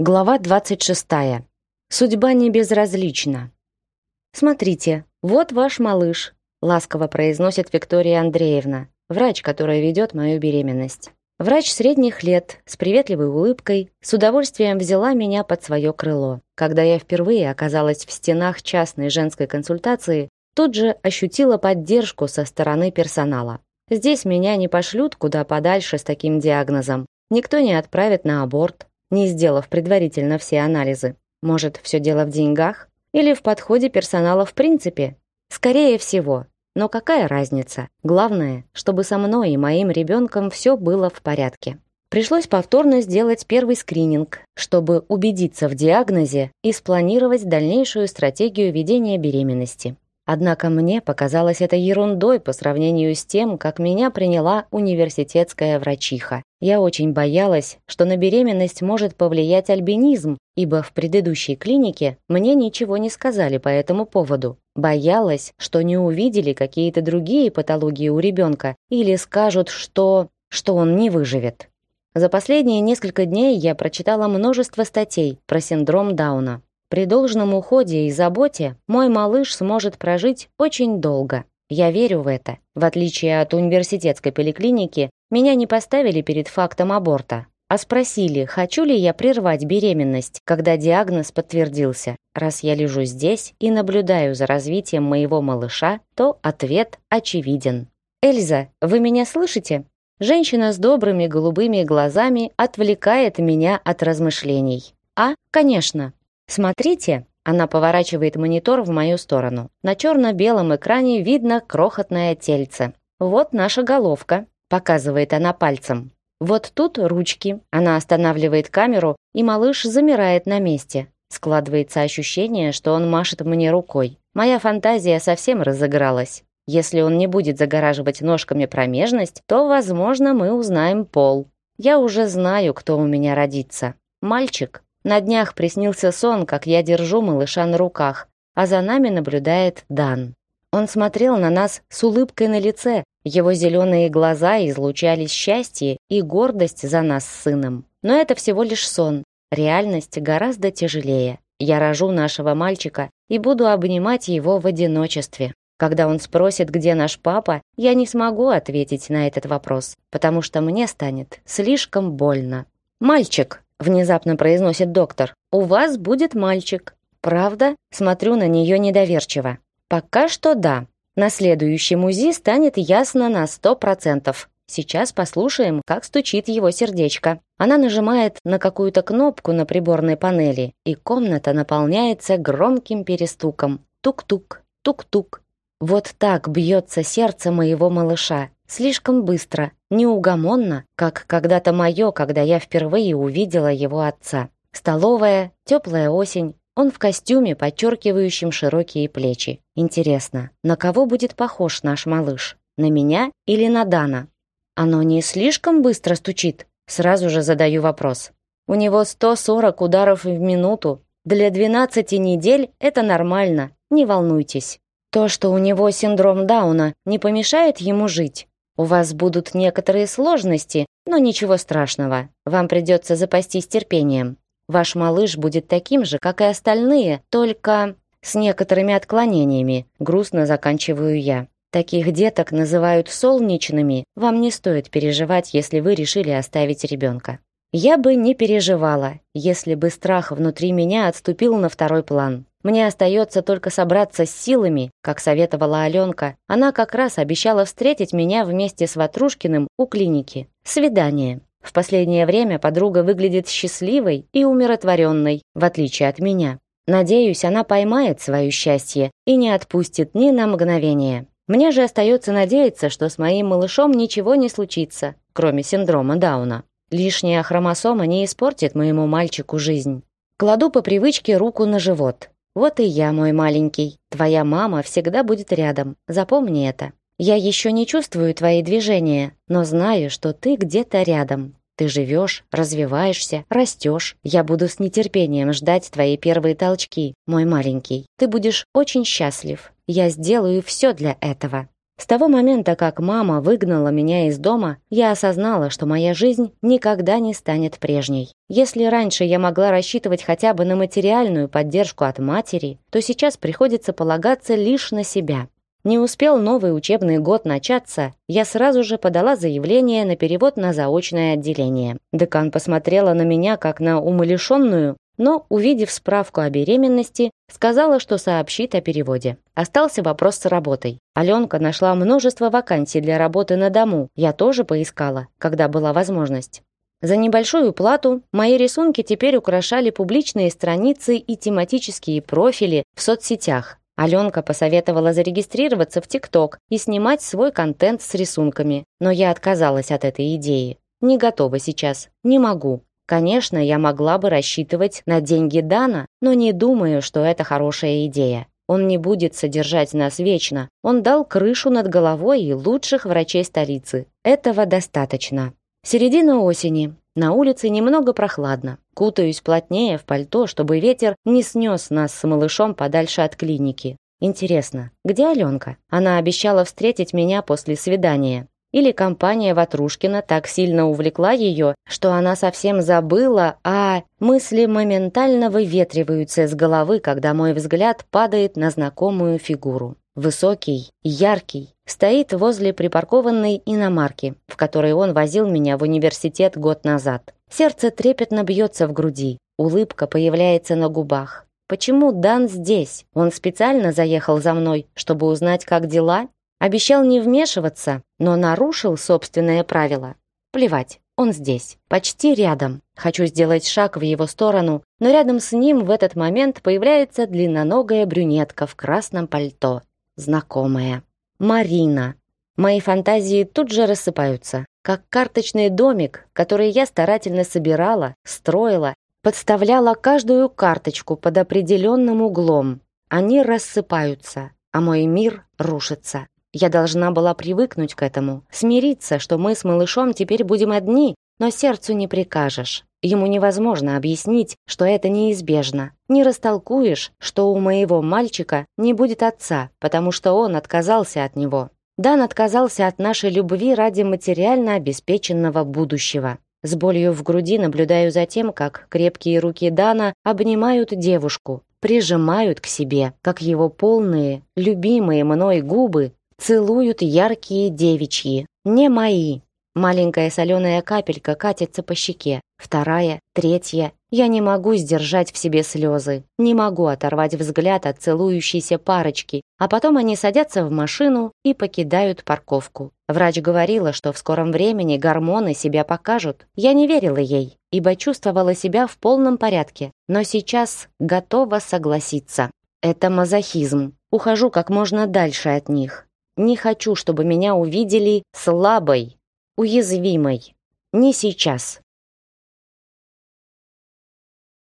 Глава 26. Судьба не безразлична. «Смотрите, вот ваш малыш», — ласково произносит Виктория Андреевна, врач, которая ведет мою беременность. Врач средних лет, с приветливой улыбкой, с удовольствием взяла меня под свое крыло. Когда я впервые оказалась в стенах частной женской консультации, тут же ощутила поддержку со стороны персонала. Здесь меня не пошлют куда подальше с таким диагнозом. Никто не отправит на аборт, не сделав предварительно все анализы. Может, все дело в деньгах? Или в подходе персонала в принципе? Скорее всего. Но какая разница? Главное, чтобы со мной и моим ребенком все было в порядке. Пришлось повторно сделать первый скрининг, чтобы убедиться в диагнозе и спланировать дальнейшую стратегию ведения беременности. Однако мне показалось это ерундой по сравнению с тем, как меня приняла университетская врачиха. Я очень боялась, что на беременность может повлиять альбинизм, ибо в предыдущей клинике мне ничего не сказали по этому поводу. Боялась, что не увидели какие-то другие патологии у ребенка или скажут, что... что он не выживет. За последние несколько дней я прочитала множество статей про синдром Дауна. При должном уходе и заботе мой малыш сможет прожить очень долго. Я верю в это. В отличие от университетской поликлиники, меня не поставили перед фактом аборта, а спросили, хочу ли я прервать беременность, когда диагноз подтвердился. Раз я лежу здесь и наблюдаю за развитием моего малыша, то ответ очевиден. «Эльза, вы меня слышите?» Женщина с добрыми голубыми глазами отвлекает меня от размышлений. «А, конечно, Смотрите, она поворачивает монитор в мою сторону. На черно-белом экране видно крохотное тельце. Вот наша головка, показывает она пальцем. Вот тут ручки. Она останавливает камеру, и малыш замирает на месте. Складывается ощущение, что он машет мне рукой. Моя фантазия совсем разыгралась. Если он не будет загораживать ножками промежность, то, возможно, мы узнаем пол. Я уже знаю, кто у меня родится. Мальчик на днях приснился сон, как я держу малыша на руках, а за нами наблюдает Дан. Он смотрел на нас с улыбкой на лице, его зеленые глаза излучали счастье и гордость за нас с сыном. Но это всего лишь сон. Реальность гораздо тяжелее. Я рожу нашего мальчика и буду обнимать его в одиночестве. Когда он спросит, где наш папа, я не смогу ответить на этот вопрос, потому что мне станет слишком больно. «Мальчик!» внезапно произносит доктор. У вас будет мальчик. Правда? Смотрю на нее недоверчиво. Пока что да. На следующем УЗИ станет ясно на сто процентов. Сейчас послушаем, как стучит его сердечко. Она нажимает на какую-то кнопку на приборной панели, и комната наполняется громким перестуком. Тук-тук, тук-тук. Вот так бьется сердце моего малыша. Слишком быстро, неугомонно, как когда-то мое, когда я впервые увидела его отца. Столовая, теплая осень, он в костюме, подчеркивающем широкие плечи. Интересно, на кого будет похож наш малыш? На меня или на Дана? Оно не слишком быстро стучит? Сразу же задаю вопрос. У него 140 ударов в минуту. Для 12 недель это нормально, не волнуйтесь. То, что у него синдром Дауна, не помешает ему жить. У вас будут некоторые сложности, но ничего страшного. Вам придется запастись терпением. Ваш малыш будет таким же, как и остальные, только с некоторыми отклонениями. Грустно заканчиваю я. Таких деток называют солнечными. Вам не стоит переживать, если вы решили оставить ребенка. Я бы не переживала, если бы страх внутри меня отступил на второй план. Мне остается только собраться с силами, как советовала Аленка. Она как раз обещала встретить меня вместе с Ватрушкиным у клиники. Свидание. В последнее время подруга выглядит счастливой и умиротворенной, в отличие от меня. Надеюсь, она поймает свое счастье и не отпустит ни на мгновение. Мне же остается надеяться, что с моим малышом ничего не случится, кроме синдрома Дауна. Лишняя хромосома не испортит моему мальчику жизнь. Кладу по привычке руку на живот. Вот и я, мой маленький. Твоя мама всегда будет рядом. Запомни это. Я еще не чувствую твои движения, но знаю, что ты где-то рядом. Ты живешь, развиваешься, растешь. Я буду с нетерпением ждать твои первые толчки, мой маленький. Ты будешь очень счастлив. Я сделаю все для этого. С того момента, как мама выгнала меня из дома, я осознала, что моя жизнь никогда не станет прежней. Если раньше я могла рассчитывать хотя бы на материальную поддержку от матери, то сейчас приходится полагаться лишь на себя. Не успел новый учебный год начаться, я сразу же подала заявление на перевод на заочное отделение. Декан посмотрела на меня как на умалишенную но, увидев справку о беременности, сказала, что сообщит о переводе. Остался вопрос с работой. Аленка нашла множество вакансий для работы на дому. Я тоже поискала, когда была возможность. За небольшую плату мои рисунки теперь украшали публичные страницы и тематические профили в соцсетях. Аленка посоветовала зарегистрироваться в ТикТок и снимать свой контент с рисунками, но я отказалась от этой идеи. Не готова сейчас, не могу. Конечно, я могла бы рассчитывать на деньги Дана, но не думаю, что это хорошая идея. Он не будет содержать нас вечно. Он дал крышу над головой и лучших врачей столицы. Этого достаточно. Середина осени. На улице немного прохладно. Кутаюсь плотнее в пальто, чтобы ветер не снес нас с малышом подальше от клиники. Интересно, где Аленка? Она обещала встретить меня после свидания. Или компания Ватрушкина так сильно увлекла ее, что она совсем забыла, а мысли моментально выветриваются из головы, когда мой взгляд падает на знакомую фигуру. Высокий, яркий, стоит возле припаркованной иномарки, в которой он возил меня в университет год назад. Сердце трепетно бьется в груди, улыбка появляется на губах. Почему Дан здесь? Он специально заехал за мной, чтобы узнать, как дела? Обещал не вмешиваться, но нарушил собственное правило. Плевать, он здесь, почти рядом. Хочу сделать шаг в его сторону, но рядом с ним в этот момент появляется длинноногая брюнетка в красном пальто. Знакомая. Марина. Мои фантазии тут же рассыпаются, как карточный домик, который я старательно собирала, строила, подставляла каждую карточку под определенным углом. Они рассыпаются, а мой мир рушится. Я должна была привыкнуть к этому, смириться, что мы с малышом теперь будем одни, но сердцу не прикажешь. Ему невозможно объяснить, что это неизбежно. Не растолкуешь, что у моего мальчика не будет отца, потому что он отказался от него. Дан отказался от нашей любви ради материально обеспеченного будущего. С болью в груди наблюдаю за тем, как крепкие руки Дана обнимают девушку, прижимают к себе, как его полные, любимые мной губы Целуют яркие девичьи, не мои. Маленькая соленая капелька катится по щеке, вторая, третья. Я не могу сдержать в себе слезы, не могу оторвать взгляд от целующейся парочки, а потом они садятся в машину и покидают парковку. Врач говорила, что в скором времени гормоны себя покажут. Я не верила ей, ибо чувствовала себя в полном порядке, но сейчас готова согласиться. Это мазохизм. Ухожу как можно дальше от них. Не хочу, чтобы меня увидели слабой, уязвимой. Не сейчас.